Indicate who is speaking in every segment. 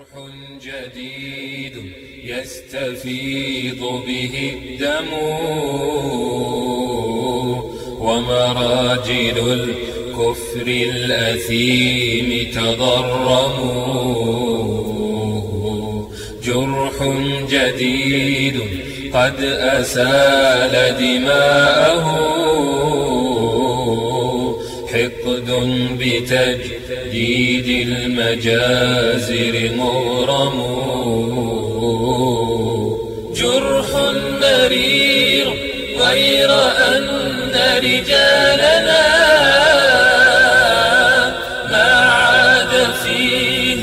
Speaker 1: جرح جديد يستفيض به الدم. ومراجل الكفر الأثيم تضرموا جرح جديد قد أسال دماءه. بتجديد المجازر مغرم. جرح مرير غير أن رجالنا ما عاد فيه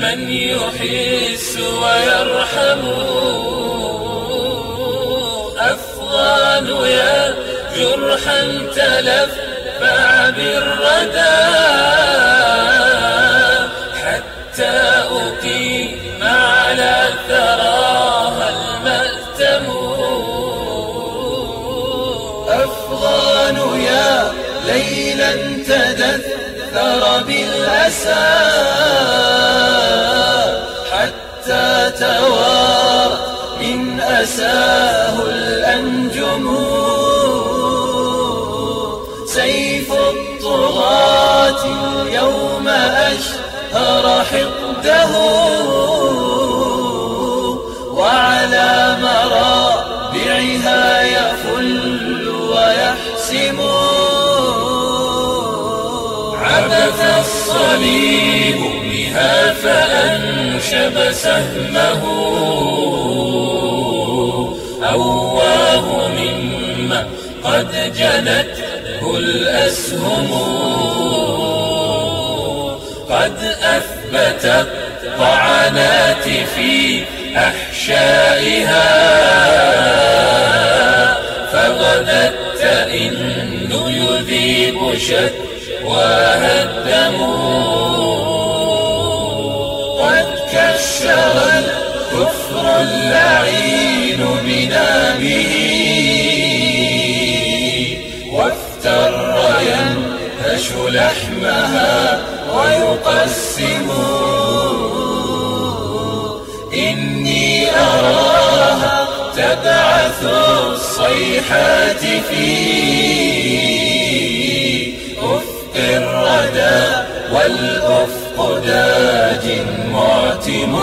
Speaker 1: من يحس ويرحم. أفضل يا جرحا بالردى حتى أقيم على ثراها المأتم.
Speaker 2: أفغان يا ليلا تدثر بالأسى حتى توارى من أساه الأنجم. الطغاة اليوم أشهر حقده وعلى مرابعها يفل ويحسم.
Speaker 1: عبث الصليب بها فأنشب سهمه. أواه مما قد جنته الأسهم قد أثبت الطعنات في أحشائها فغدت تئن يذيب شكواها الدم
Speaker 2: قد كشر الكفر اللعين بنابه لحمها ويقسم. إني أراها تبعث الصيحات في أفق الردى والأفق داج معتم.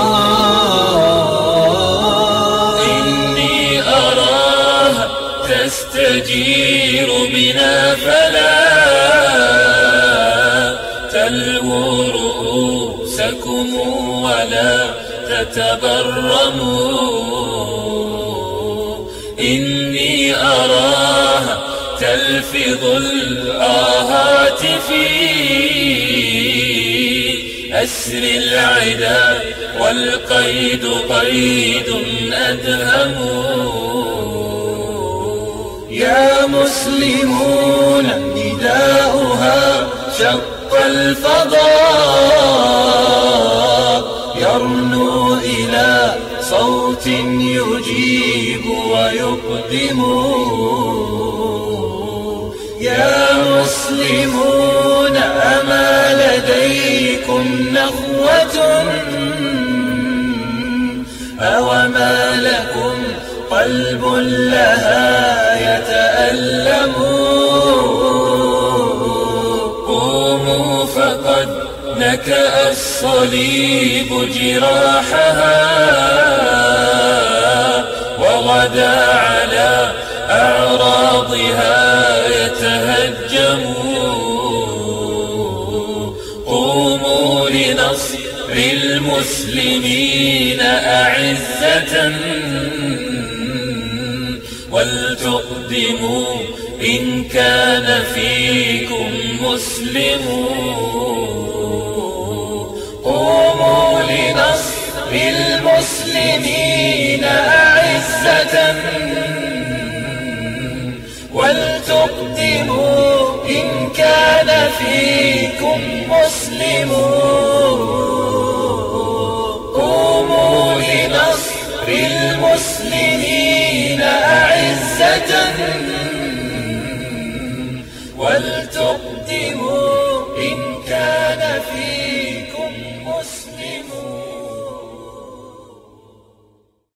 Speaker 1: إني أراها تستجير بنا فلا تلووا رؤوسكم ولا تتبرموا. إني أراها تلفظ الآهات في أسر العدا والقيد قيد أدهم.
Speaker 2: يا مسلمون نداؤها شق الفضاء يرنو إلى صوت يجيب ويقدم. يا مسلمون أما لديكم نخوة؟ أوما لكم قلب لها يتألم؟
Speaker 1: قوموا فقد نكأ الصليب جراحها وغدا على أعراضها يتهجم قوموا لنصر المسلمين أعزة ولتقدموا إن كان فيكم المسلمون.
Speaker 2: قوموا لنصر المسلمين أعزة. ولتقدموا إن كان فيكم مسلمون قوموا لنصر المسلمين أعزة. ولتقدموا قدموا إن كان في